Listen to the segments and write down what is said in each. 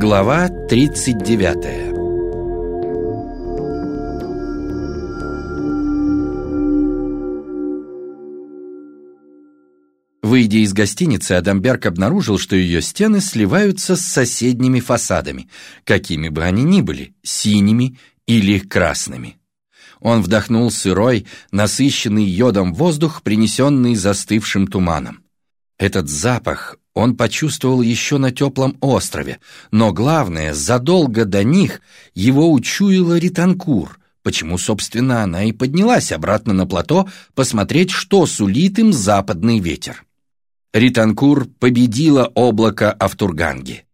Глава 39 Выйдя из гостиницы, Адамберг обнаружил, что ее стены сливаются с соседними фасадами, какими бы они ни были, синими или красными. Он вдохнул сырой, насыщенный йодом воздух, принесенный застывшим туманом. Этот запах он почувствовал еще на теплом острове, но главное, задолго до них его учуяла Ританкур, почему, собственно, она и поднялась обратно на плато посмотреть, что сулит им западный ветер. Ританкур победила облако Автурганги.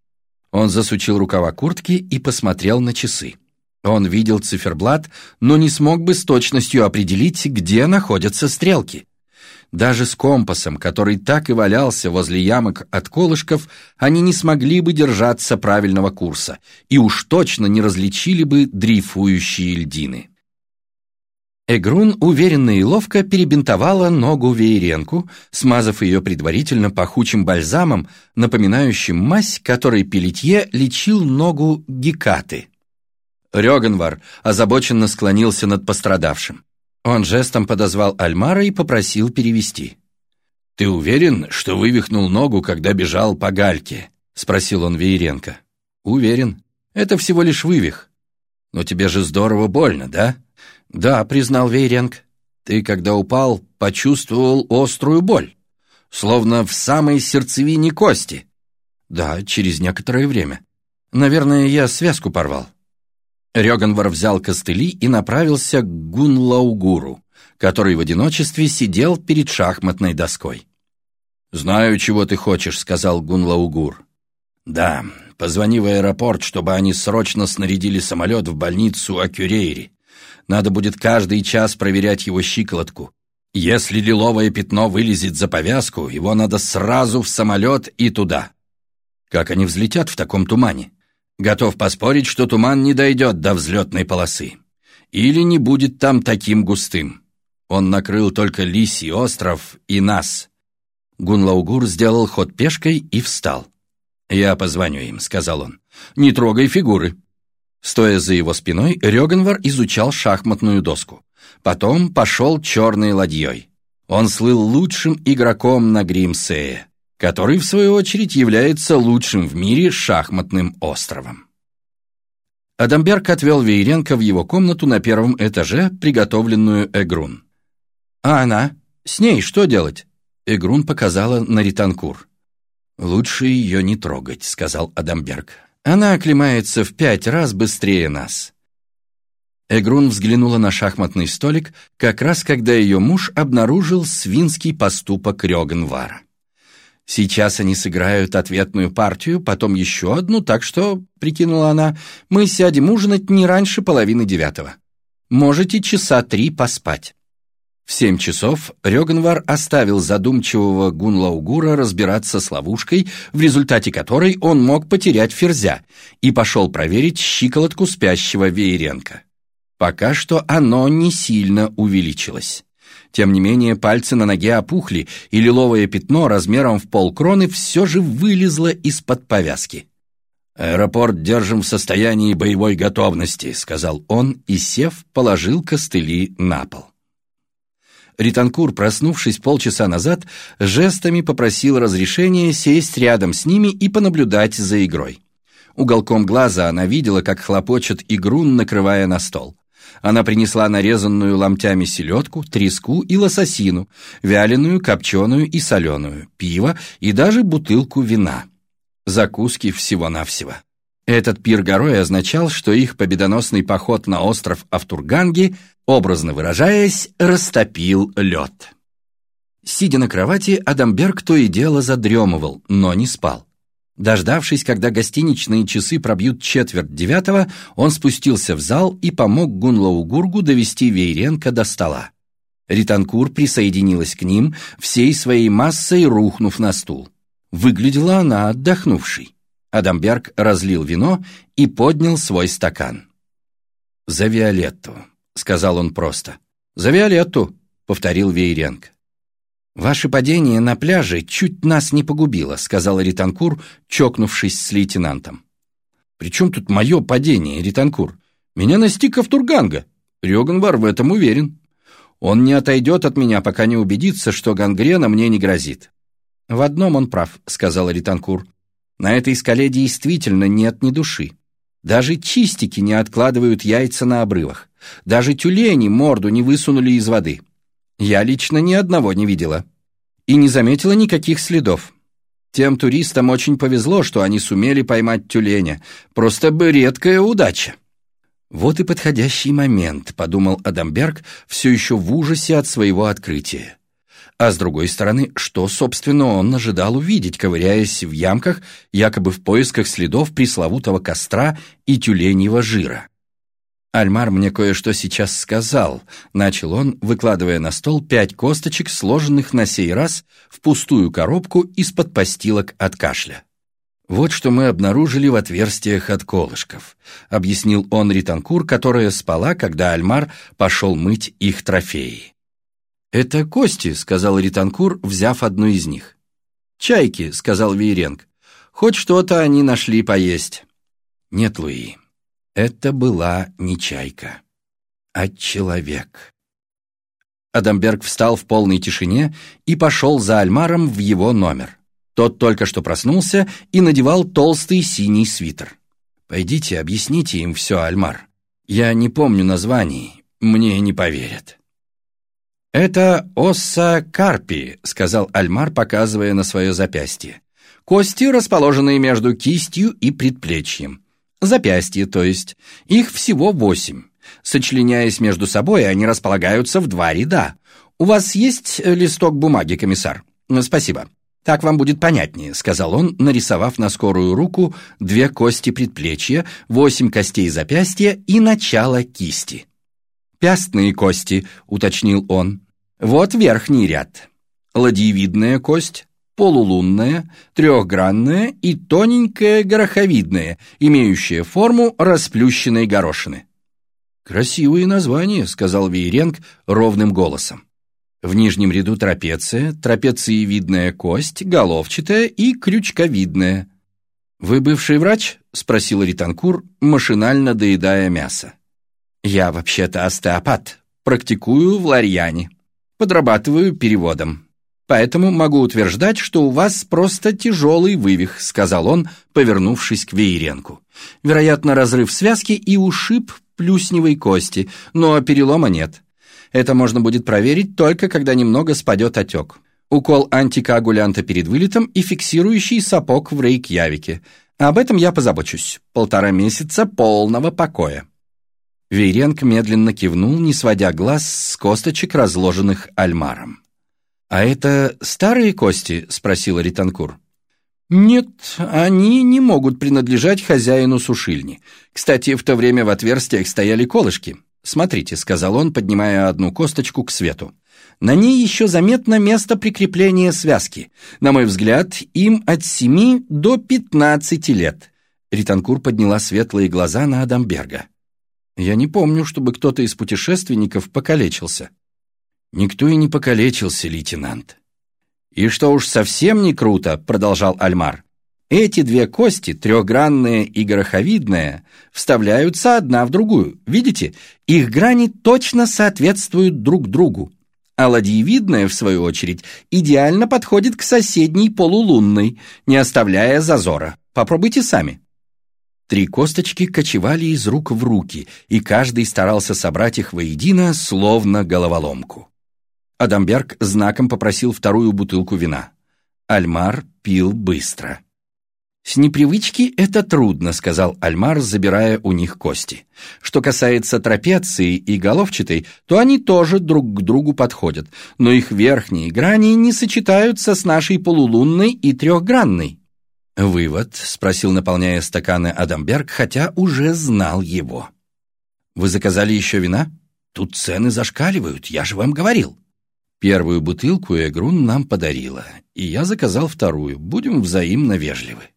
Он засучил рукава куртки и посмотрел на часы. Он видел циферблат, но не смог бы с точностью определить, где находятся стрелки. Даже с компасом, который так и валялся возле ямок от колышков, они не смогли бы держаться правильного курса и уж точно не различили бы дрейфующие льдины. Эгрун уверенно и ловко перебинтовала ногу Вееренку, смазав ее предварительно пахучим бальзамом, напоминающим мазь, которой Пелетье лечил ногу Гекаты. Рёганвар озабоченно склонился над пострадавшим. Он жестом подозвал Альмара и попросил перевести. «Ты уверен, что вывихнул ногу, когда бежал по гальке?» — спросил он Вееренко. «Уверен. Это всего лишь вывих. Но тебе же здорово больно, да?» «Да», — признал Вейренг. «Ты, когда упал, почувствовал острую боль, словно в самой сердцевине кости». «Да, через некоторое время. Наверное, я связку порвал». Рёганвар взял костыли и направился к Гунлаугуру, который в одиночестве сидел перед шахматной доской. «Знаю, чего ты хочешь», — сказал Гунлаугур. «Да, позвони в аэропорт, чтобы они срочно снарядили самолет в больницу Акюрейри. Надо будет каждый час проверять его щиколотку. Если лиловое пятно вылезет за повязку, его надо сразу в самолет и туда. Как они взлетят в таком тумане? Готов поспорить, что туман не дойдет до взлетной полосы. Или не будет там таким густым. Он накрыл только Лисий остров и нас. Гунлаугур сделал ход пешкой и встал. «Я позвоню им», — сказал он. «Не трогай фигуры». Стоя за его спиной, Рёганвар изучал шахматную доску. Потом пошел черной ладьей. Он слыл лучшим игроком на Гримсее который, в свою очередь, является лучшим в мире шахматным островом. Адамберг отвел Вееренко в его комнату на первом этаже, приготовленную Эгрун. «А она? С ней что делать?» Эгрун показала на Ританкур. «Лучше ее не трогать», — сказал Адамберг. «Она оклемается в пять раз быстрее нас». Эгрун взглянула на шахматный столик, как раз когда ее муж обнаружил свинский поступок Рёгенвара. Сейчас они сыграют ответную партию, потом еще одну, так что, — прикинула она, — мы сядем ужинать не раньше половины девятого. Можете часа три поспать. В семь часов Рёганвар оставил задумчивого Гунлаугура разбираться с ловушкой, в результате которой он мог потерять ферзя, и пошел проверить щиколотку спящего Вееренко. Пока что оно не сильно увеличилось. Тем не менее, пальцы на ноге опухли, и лиловое пятно размером в полкроны все же вылезло из-под повязки. «Аэропорт держим в состоянии боевой готовности», — сказал он и, сев, положил костыли на пол. Ританкур, проснувшись полчаса назад, жестами попросил разрешения сесть рядом с ними и понаблюдать за игрой. Уголком глаза она видела, как хлопочет игру, накрывая на стол. Она принесла нарезанную ломтями селедку, треску и лососину, вяленую, копченую и соленую, пиво и даже бутылку вина. Закуски всего-навсего. Этот пир горой означал, что их победоносный поход на остров Автурганги, образно выражаясь, растопил лед. Сидя на кровати, Адамберг то и дело задремывал, но не спал. Дождавшись, когда гостиничные часы пробьют четверть девятого, он спустился в зал и помог Гунлоу Гургу довести Вейренко до стола. Ританкур присоединилась к ним, всей своей массой рухнув на стул. Выглядела она отдохнувшей. Адамберг разлил вино и поднял свой стакан. «За Виолетту», — сказал он просто. «За Виолетту», — повторил Вейренко. «Ваше падение на пляже чуть нас не погубило», — сказал Ританкур, чокнувшись с лейтенантом. «При чем тут мое падение, Ританкур? Меня настиг Автурганга. Рёганвар в этом уверен. Он не отойдет от меня, пока не убедится, что гангрена мне не грозит». «В одном он прав», — сказал Ританкур. «На этой скале действительно нет ни души. Даже чистики не откладывают яйца на обрывах. Даже тюлени морду не высунули из воды. Я лично ни одного не видела. И не заметила никаких следов. Тем туристам очень повезло, что они сумели поймать тюленя. Просто бы редкая удача. Вот и подходящий момент, подумал Адамберг, все еще в ужасе от своего открытия. А с другой стороны, что, собственно, он ожидал увидеть, ковыряясь в ямках, якобы в поисках следов пресловутого костра и тюленьего жира? «Альмар мне кое-что сейчас сказал», — начал он, выкладывая на стол пять косточек, сложенных на сей раз в пустую коробку из-под постилок от кашля. «Вот что мы обнаружили в отверстиях от колышков», — объяснил он Ританкур, которая спала, когда Альмар пошел мыть их трофеи. «Это кости», — сказал Ританкур, взяв одну из них. «Чайки», — сказал Вейренг. «Хоть что-то они нашли поесть». «Нет, Луи, это была не чайка, а человек». Адамберг встал в полной тишине и пошел за Альмаром в его номер. Тот только что проснулся и надевал толстый синий свитер. «Пойдите, объясните им все, Альмар. Я не помню названий, мне не поверят». «Это осса карпи», — сказал Альмар, показывая на свое запястье. «Кости, расположенные между кистью и предплечьем. Запястье, то есть. Их всего восемь. Сочленяясь между собой, они располагаются в два ряда. У вас есть листок бумаги, комиссар? Спасибо. Так вам будет понятнее», — сказал он, нарисовав на скорую руку две кости предплечья, восемь костей запястья и начало кисти. «Пястные кости», — уточнил он. Вот верхний ряд. Ладьевидная кость, полулунная, трехгранная и тоненькая гороховидная, имеющая форму расплющенной горошины. «Красивые названия», — сказал Вейренг ровным голосом. В нижнем ряду трапеция, трапециевидная кость, головчатая и крючковидная. «Вы бывший врач?» — спросил Ританкур, машинально доедая мясо. «Я вообще-то остеопат, практикую в Ларьяне», подрабатываю переводом. Поэтому могу утверждать, что у вас просто тяжелый вывих», — сказал он, повернувшись к Вееренку. «Вероятно, разрыв связки и ушиб плюсневой кости, но перелома нет. Это можно будет проверить только, когда немного спадет отек. Укол антикоагулянта перед вылетом и фиксирующий сапог в рейкьявике. Об этом я позабочусь. Полтора месяца полного покоя». Вейренко медленно кивнул, не сводя глаз с косточек, разложенных альмаром. «А это старые кости?» — спросила Ританкур. «Нет, они не могут принадлежать хозяину сушильни. Кстати, в то время в отверстиях стояли колышки. Смотрите», — сказал он, поднимая одну косточку к свету. «На ней еще заметно место прикрепления связки. На мой взгляд, им от семи до пятнадцати лет». Ританкур подняла светлые глаза на Адамберга. Я не помню, чтобы кто-то из путешественников покалечился. Никто и не покалечился, лейтенант. И что уж совсем не круто, продолжал Альмар. Эти две кости, трехгранная и гороховидная, вставляются одна в другую. Видите, их грани точно соответствуют друг другу. А ладьевидная, в свою очередь, идеально подходит к соседней полулунной, не оставляя зазора. Попробуйте сами. Три косточки кочевали из рук в руки, и каждый старался собрать их воедино, словно головоломку. Адамберг знаком попросил вторую бутылку вина. Альмар пил быстро. «С непривычки это трудно», — сказал Альмар, забирая у них кости. «Что касается трапеции и головчатой, то они тоже друг к другу подходят, но их верхние грани не сочетаются с нашей полулунной и трехгранной». «Вывод?» — спросил, наполняя стаканы Адамберг, хотя уже знал его. «Вы заказали еще вина? Тут цены зашкаливают, я же вам говорил». Первую бутылку Эгрун нам подарила, и я заказал вторую. Будем взаимно вежливы.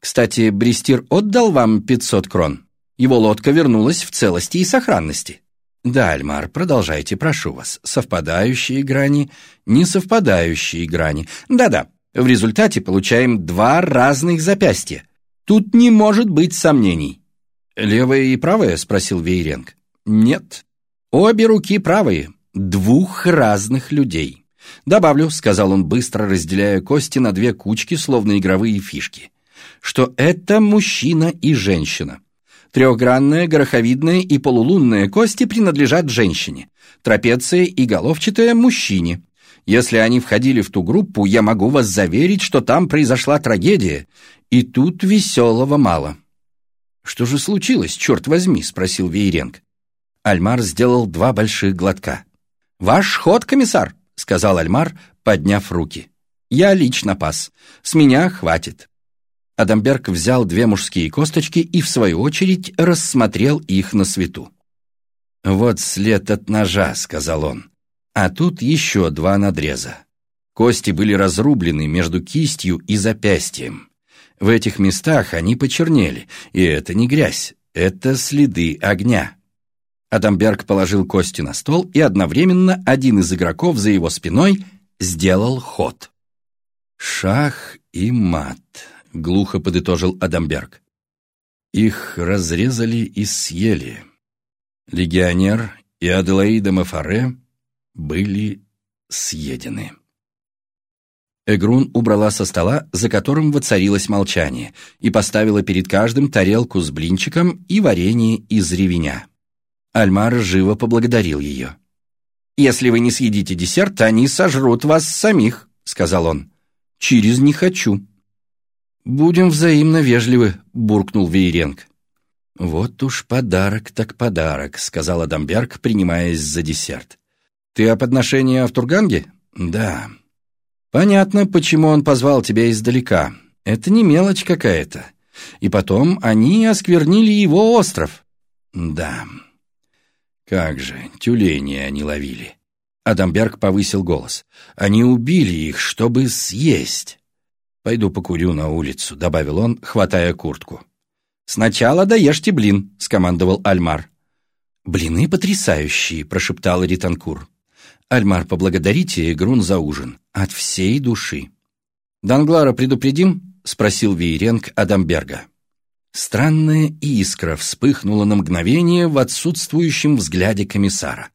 Кстати, Бристир отдал вам 500 крон. Его лодка вернулась в целости и сохранности. Да, Альмар, продолжайте, прошу вас. Совпадающие грани, несовпадающие грани. Да-да, в результате получаем два разных запястья. Тут не может быть сомнений». «Левая и правая?» — спросил Вейренг. «Нет. Обе руки правые. Двух разных людей». «Добавлю», — сказал он, быстро разделяя кости на две кучки, словно игровые фишки, «что это мужчина и женщина. Трехгранная, гороховидная и полулунная кости принадлежат женщине, трапеция и головчатая – мужчине. Если они входили в ту группу, я могу вас заверить, что там произошла трагедия, и тут веселого мало». «Что же случилось, черт возьми?» – спросил Вейренг. Альмар сделал два больших глотка. «Ваш ход, комиссар!» — сказал Альмар, подняв руки. «Я лично пас. С меня хватит». Адамберг взял две мужские косточки и, в свою очередь, рассмотрел их на свету. «Вот след от ножа», — сказал он. «А тут еще два надреза. Кости были разрублены между кистью и запястьем. В этих местах они почернели, и это не грязь, это следы огня». Адамберг положил кости на стол, и одновременно один из игроков за его спиной сделал ход. «Шах и мат», — глухо подытожил Адамберг. Их разрезали и съели. Легионер и Аделаида Мафаре были съедены. Эгрун убрала со стола, за которым воцарилось молчание, и поставила перед каждым тарелку с блинчиком и варенье из ревеня. Альмар живо поблагодарил ее. «Если вы не съедите десерт, они сожрут вас самих», — сказал он. «Через не хочу». «Будем взаимно вежливы», — буркнул Вейренг. «Вот уж подарок так подарок», — сказал Адамберг, принимаясь за десерт. «Ты о подношении Автурганге?» «Да». «Понятно, почему он позвал тебя издалека. Это не мелочь какая-то. И потом они осквернили его остров». «Да». Как же, тюленей они ловили. Адамберг повысил голос. Они убили их, чтобы съесть. «Пойду покурю на улицу», — добавил он, хватая куртку. «Сначала доешьте блин», — скомандовал Альмар. «Блины потрясающие», — прошептал Ританкур. «Альмар, поблагодарите Грун за ужин. От всей души». «Данглара предупредим?» — спросил Вейренг Адамберга. Странная искра вспыхнула на мгновение в отсутствующем взгляде комиссара.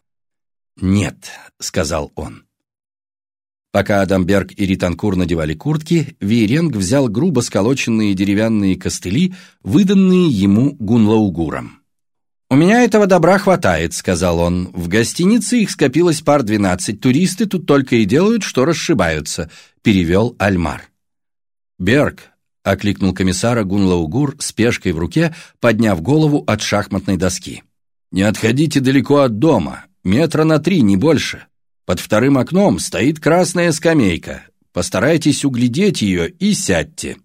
«Нет», — сказал он. Пока Адамберг и Ританкур надевали куртки, Вейренг взял грубо сколоченные деревянные костыли, выданные ему Гунлаугуром. «У меня этого добра хватает», — сказал он. «В гостинице их скопилось пар двенадцать. Туристы тут только и делают, что расшибаются», — перевел Альмар. «Берг», — окликнул комиссара Гунлаугур с пешкой в руке, подняв голову от шахматной доски. «Не отходите далеко от дома, метра на три, не больше. Под вторым окном стоит красная скамейка. Постарайтесь углядеть ее и сядьте».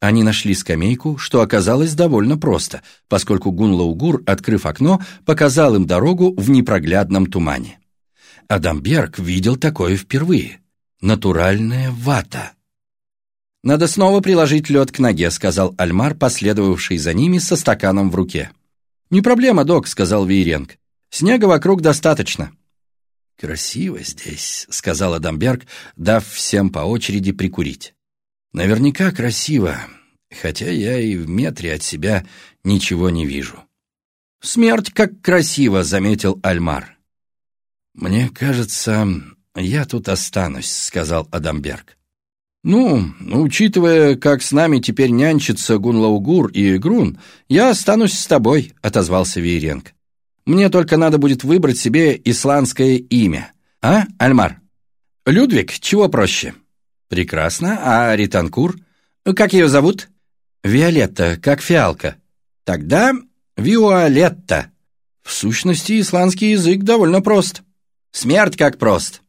Они нашли скамейку, что оказалось довольно просто, поскольку Гунлаугур, открыв окно, показал им дорогу в непроглядном тумане. Адамберг видел такое впервые. Натуральная вата. «Надо снова приложить лед к ноге», — сказал Альмар, последовавший за ними со стаканом в руке. «Не проблема, док», — сказал Вейренг. «Снега вокруг достаточно». «Красиво здесь», — сказал Адамберг, дав всем по очереди прикурить. «Наверняка красиво, хотя я и в метре от себя ничего не вижу». «Смерть как красиво», — заметил Альмар. «Мне кажется, я тут останусь», — сказал Адамберг. «Ну, учитывая, как с нами теперь нянчатся Гунлаугур и Грун, я останусь с тобой», — отозвался Вейренг. «Мне только надо будет выбрать себе исландское имя. А, Альмар? Людвиг, чего проще?» «Прекрасно. А Ританкур? Как ее зовут?» «Виолетта, как фиалка». «Тогда Виолетта». В сущности, исландский язык довольно прост. Смерть как прост.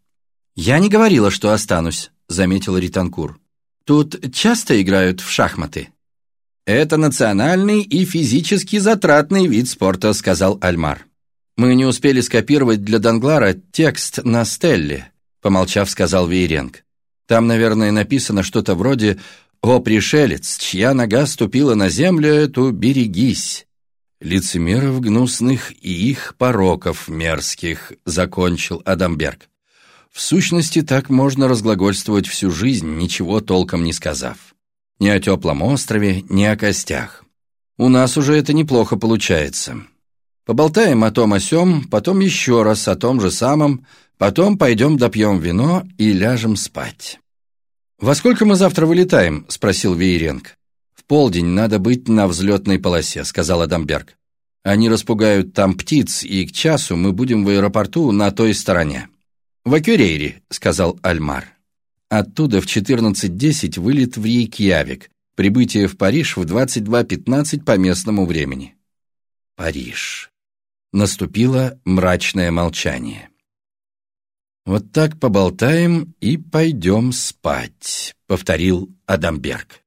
Я не говорила, что останусь. — заметил Ританкур. «Тут часто играют в шахматы?» «Это национальный и физически затратный вид спорта», — сказал Альмар. «Мы не успели скопировать для Данглара текст на стелле», — помолчав, сказал Вейренг. «Там, наверное, написано что-то вроде «О, пришелец, чья нога ступила на землю эту, берегись!» «Лицемеров гнусных и их пороков мерзких», — закончил Адамберг. В сущности, так можно разглагольствовать всю жизнь, ничего толком не сказав. Ни о теплом острове, ни о костях. У нас уже это неплохо получается. Поболтаем о том о сём, потом еще раз о том же самом, потом пойдем допьем вино и ляжем спать. «Во сколько мы завтра вылетаем?» – спросил Вееренко. «В полдень надо быть на взлетной полосе», – сказал Адамберг. «Они распугают там птиц, и к часу мы будем в аэропорту на той стороне». «В Акюрейре», – сказал Альмар. Оттуда в 14.10 вылет в Рейкьявик, прибытие в Париж в 22.15 по местному времени. Париж. Наступило мрачное молчание. «Вот так поболтаем и пойдем спать», — повторил Адамберг.